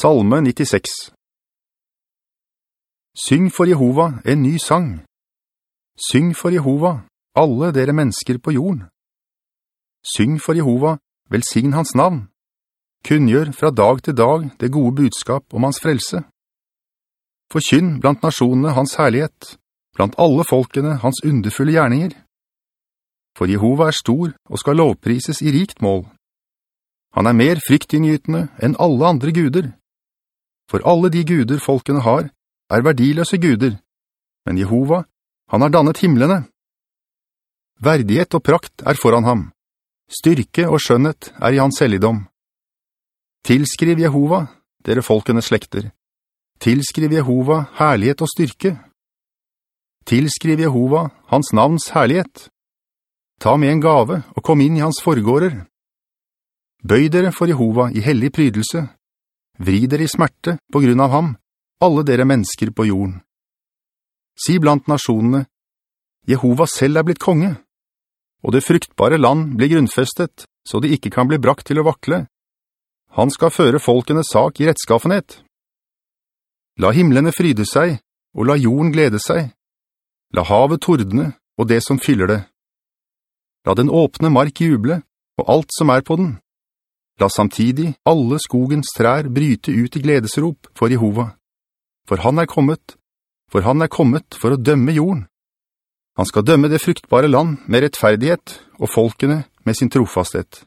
Salme 96 Syng for Jehova en ny sang. Syng for Jehova, alle dere mennesker på jorden. Syng for Jehova, velsign hans navn. Kunngjør fra dag til dag det gode budskap om hans frelse. Forkynn blant nasjonene hans herlighet, blant alle folkene hans underfulle gjerninger. For Jehova er stor og skal lovprises i rikt mål. Han er mer fryktinngytende enn alle andre guder. For alle de guder folkene har, er verdiløse guder, men Jehova, han har dannet himmelene. Verdighet og prakt er foran ham. Styrke og skjønnhet er i hans helligdom. Tilskriv Jehova, dere folkene slekter. Tilskriv Jehova herlighet og styrke. Tilskriv Jehova hans navns herlighet. Ta med en gave og kom inn i hans forgårder. Bøy dere for Jehova i hellig prydelse. Vri dere i smerte på grunn av ham, alle dere mennesker på jorden. Si blant nasjonene, Jehova selv er blitt konge, og det fruktbare land blir grunnfestet, så det ikke kan bli brakt til å vakle. Han skal føre folkenes sak i rettskaffenhet. La himmelene fryde seg, og la jorden glede seg. La havet tordne, og det som fyller det. La den åpne mark juble, og alt som er på den. La samtidig alle skogens trær bryte ut i gledesrop for Jehova. For han er kommet, for han er kommet for å dømme jorden. Han skal dømme det fruktbare land med rettferdighet og folkene med sin trofasthet.